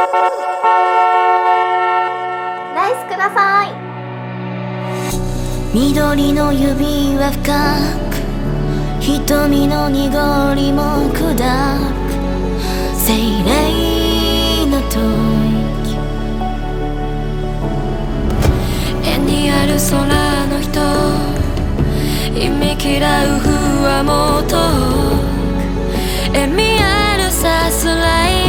ライスください。緑の指は深く瞳の濁りも砕く。精霊の吐息絵にある空の人。意味嫌う不安も遠く。意味あるさすらい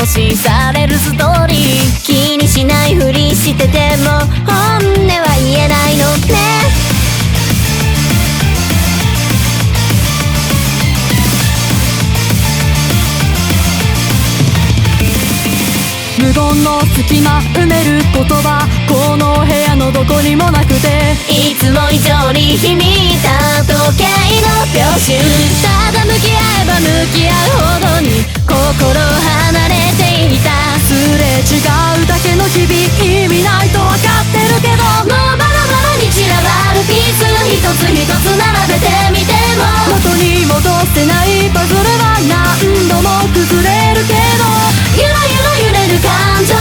更新されるストーリー。気にしないふりしてても言の隙間埋める言葉。この部屋のどこにもなくて。いつも以上に響いた時計の秒針ただ向き合えば向き合うほどに。心離れていた。すれ違うだけの日々意味ないと分かってるけど。もうバラバラに散らばるピース一つ一つ並べてみても。元に戻せないパズルは何度も崩れるけど。感情を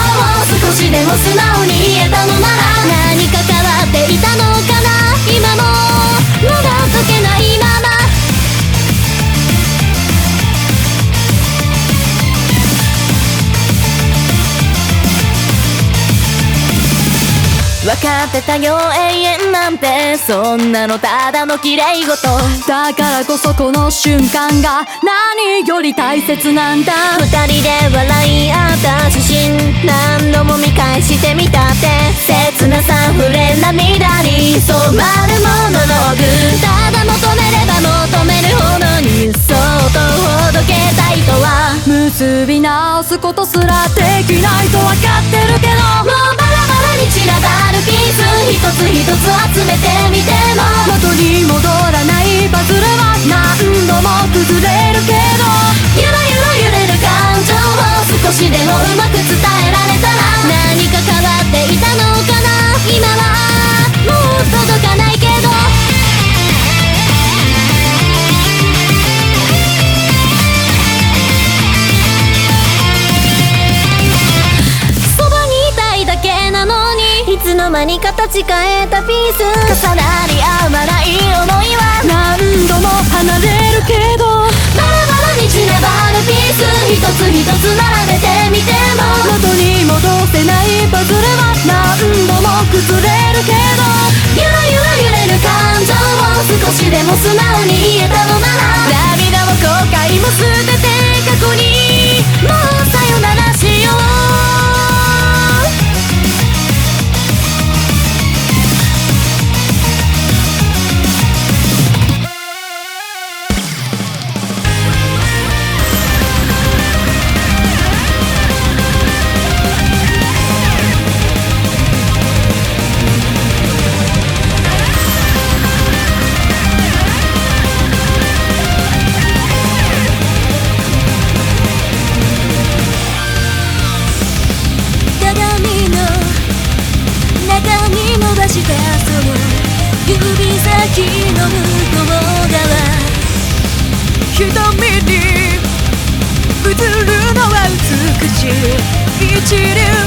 少しでも素直に言えたのなら何か変わっていたのかな？今もまだ解けないまま。分かってたよ永遠。なんてそんなのただの綺麗事。だからこそこの瞬間が何より大切なんだ。二人で笑い合った写真何度も見返してみたって。切なさ触れ涙に染まるモノローグただ求めれば求めるほどにそっとほどけたいとは。結び直すことすらできないと分かってるけどに散らばるピース一つ一つ集めてみても元に戻らないパズルは何度も崩れるけどゆらゆら揺れる感情を少しでもうまく伝えられたら何か変わっていたの間に形変えたピース。重なり合うまない思いは何度も離れるけど。バラバラに散ればあるピース一つ一つ並べてみても。元に戻せないパズルは何度も崩れるけど。ゆらゆら揺れる感情を少しでも素直に言えたのなら。涙も後悔も全て過去に。もうさよなら瞳に映るのは美しい。一流。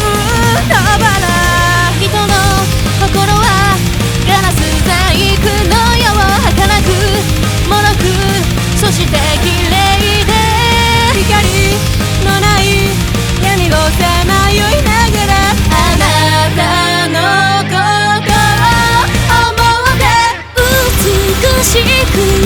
しく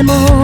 っ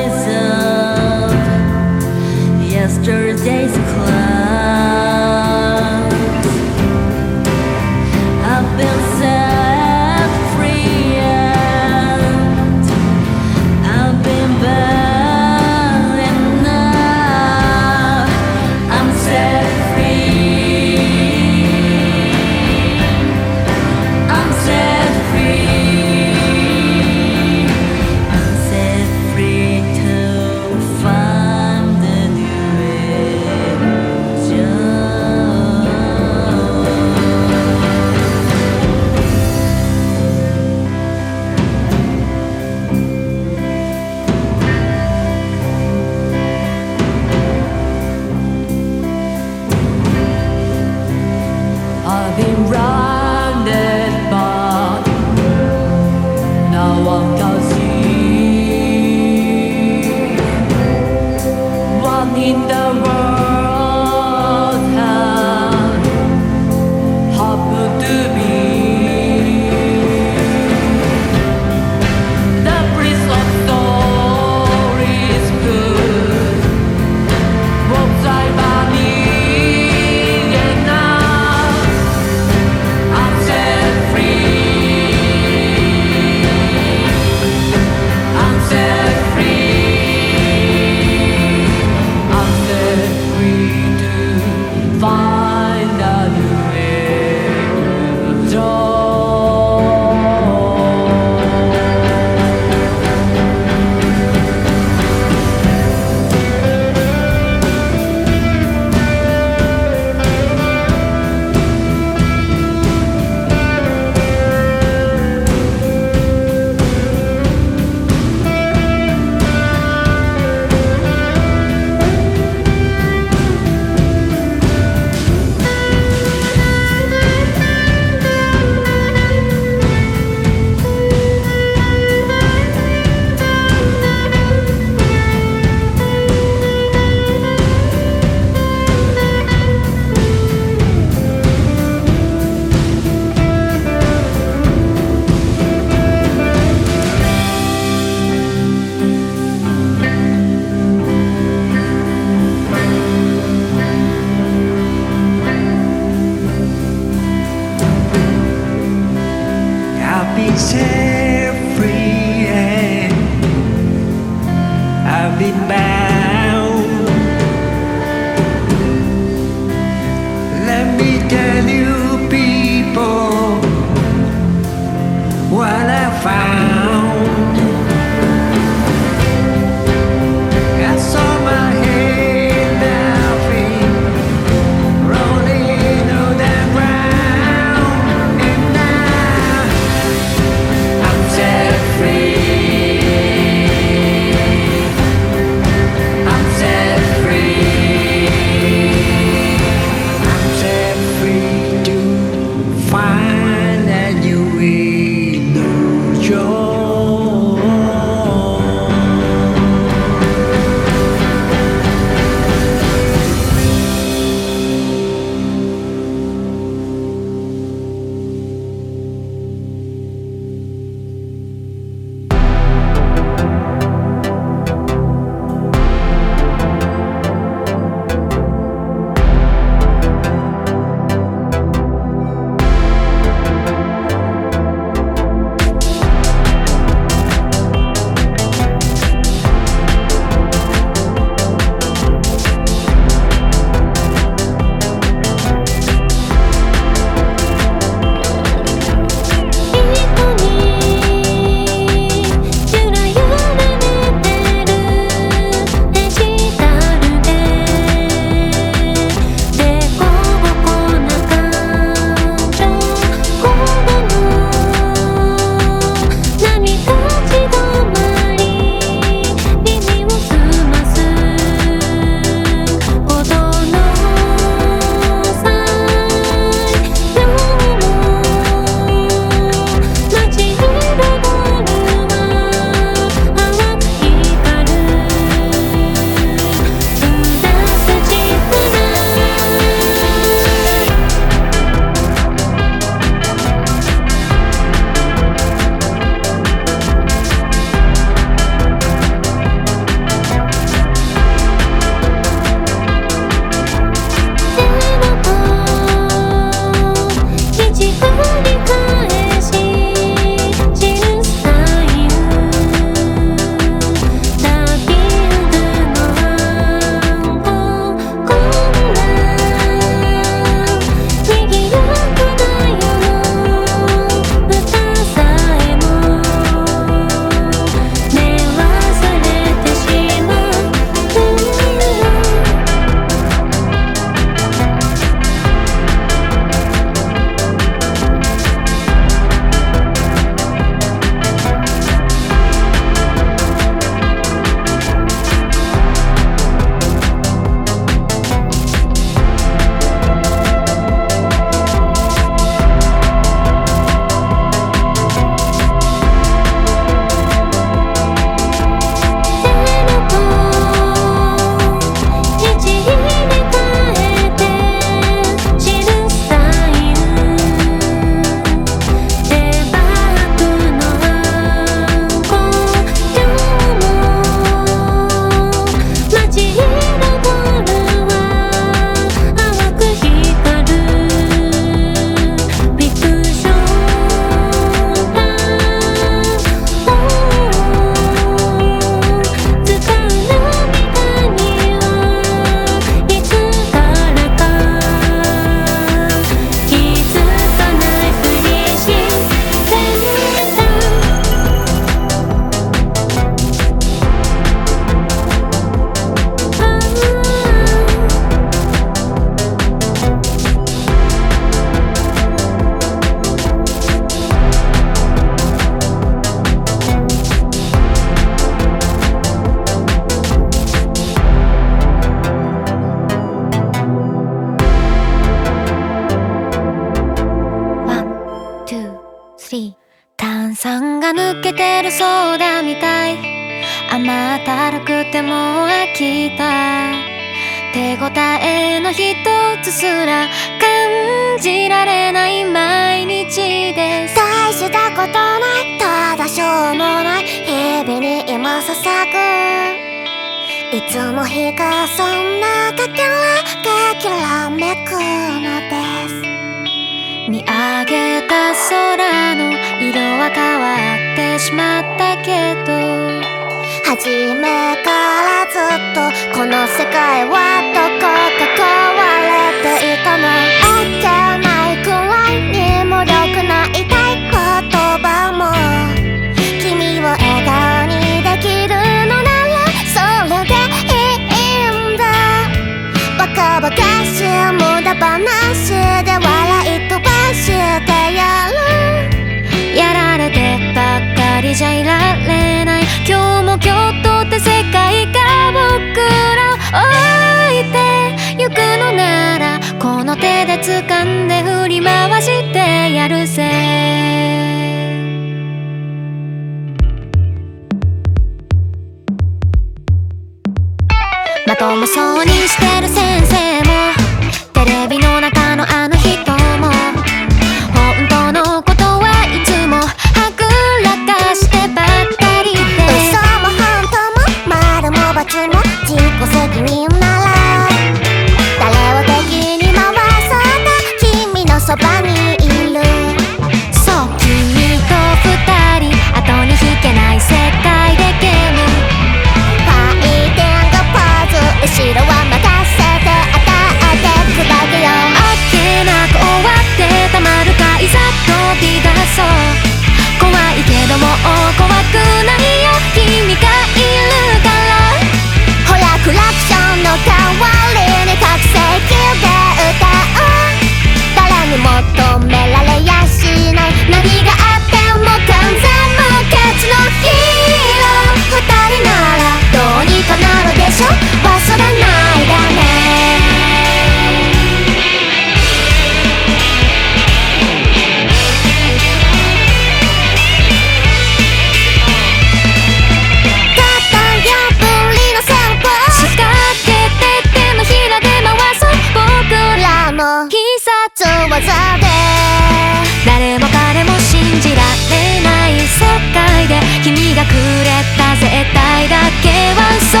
君がくれた絶対だけはそう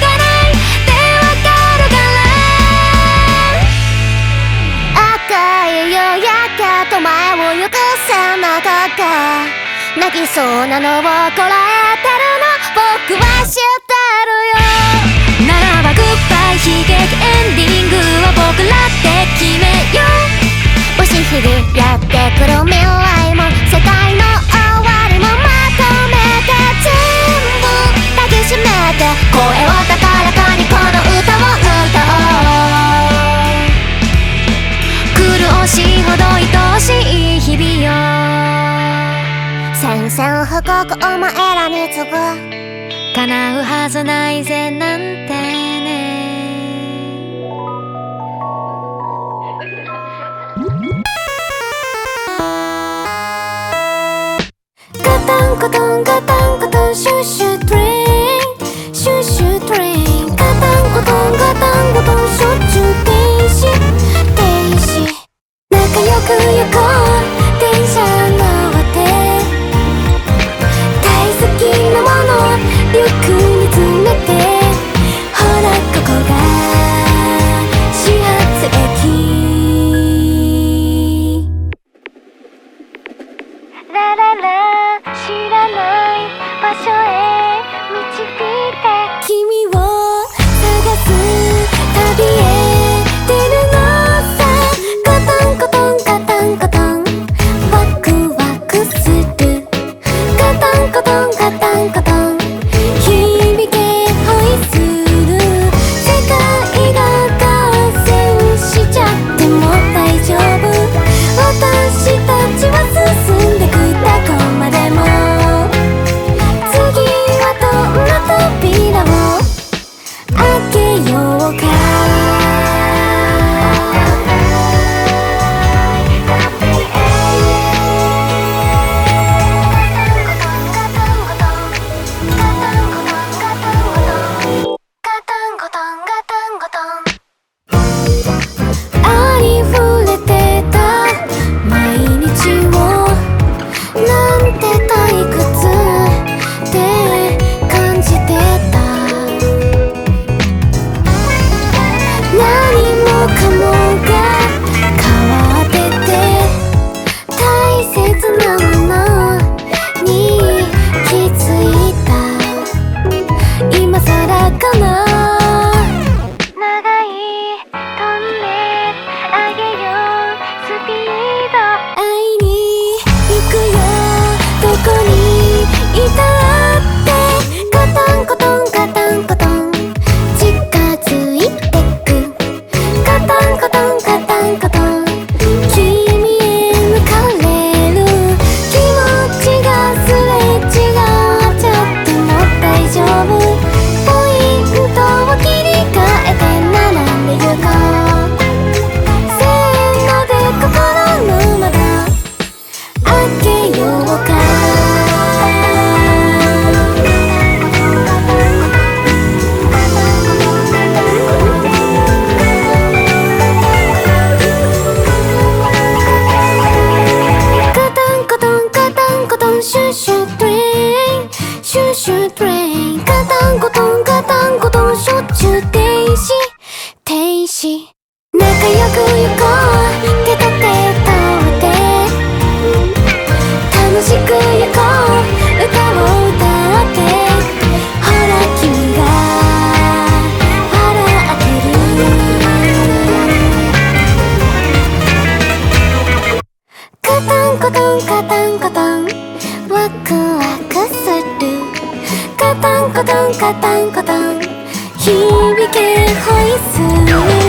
がないってわかるか。ら赤い夕やけと前を行く背中が泣きそうなのをこらえてるの僕は知ってるよならばグッバイ悲劇エンディングは僕らって決めよう。押しひげやってくる。未ほど愛おしい日々よ。宣戦布告お前らに次ぐ叶うはずないぜなんてね。ガタンコトンガタンコトンシュッシュトリン。シュッシュトリン。ガタンコトンガタンコトンシュッよく行こう。電車のンカタンカタン。響けホイッスル。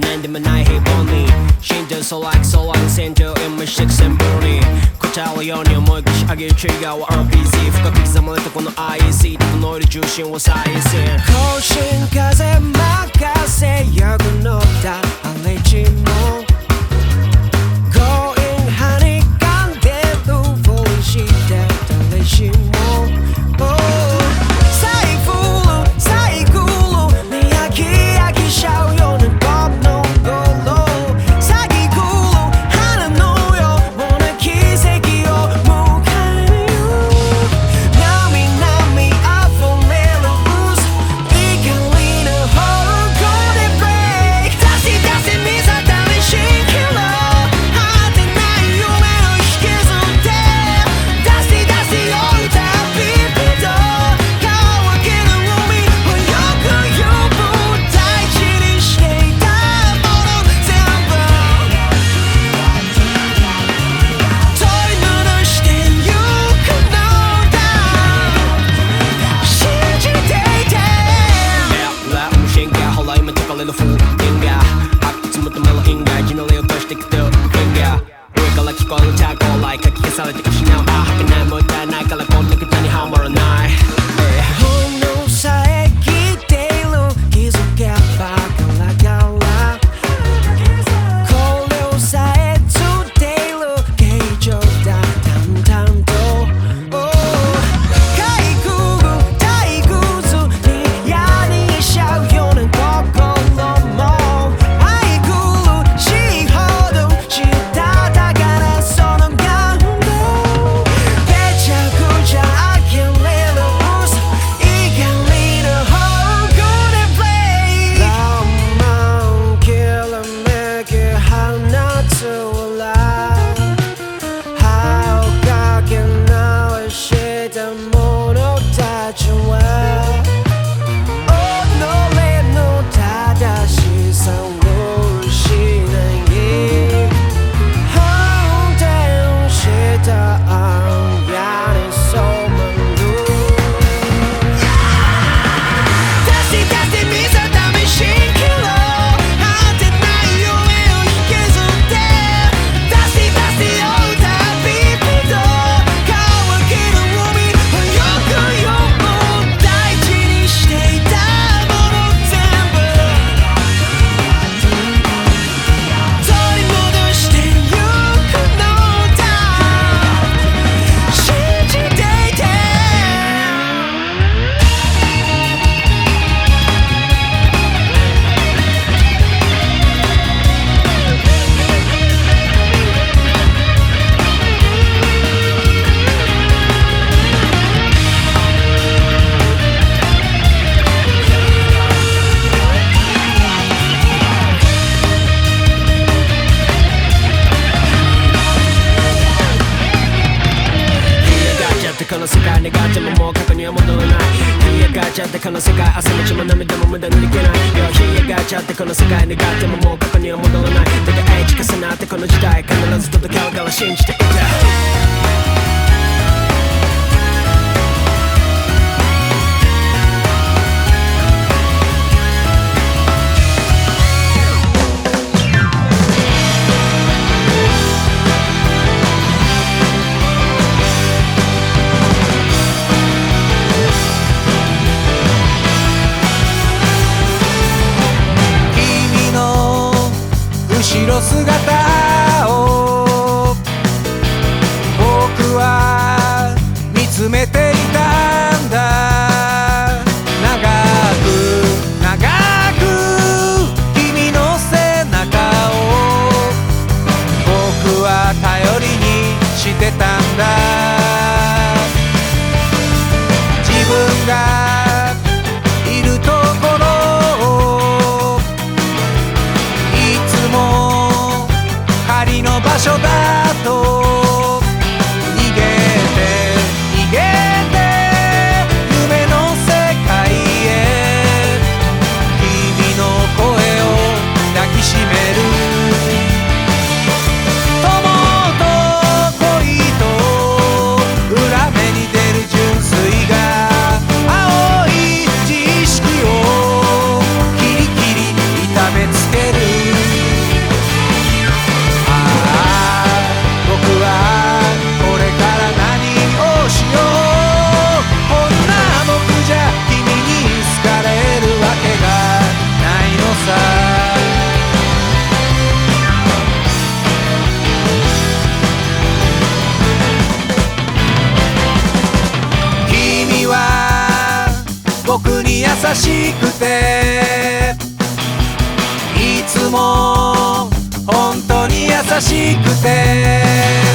何でもない平凡に。死んでそう like so like 戦闘 M6 戦答えるように思い越し上げる違う RPG 深く刻まれたこの IEC 整える重心を再現ってこの世界朝も血も涙も無駄にでけない。よひやがちゃってこの世界願ってももう過去には戻らない。だが H 重なってこの時代必ず届けうから信じていた。しくて。いつも本当に優しくて。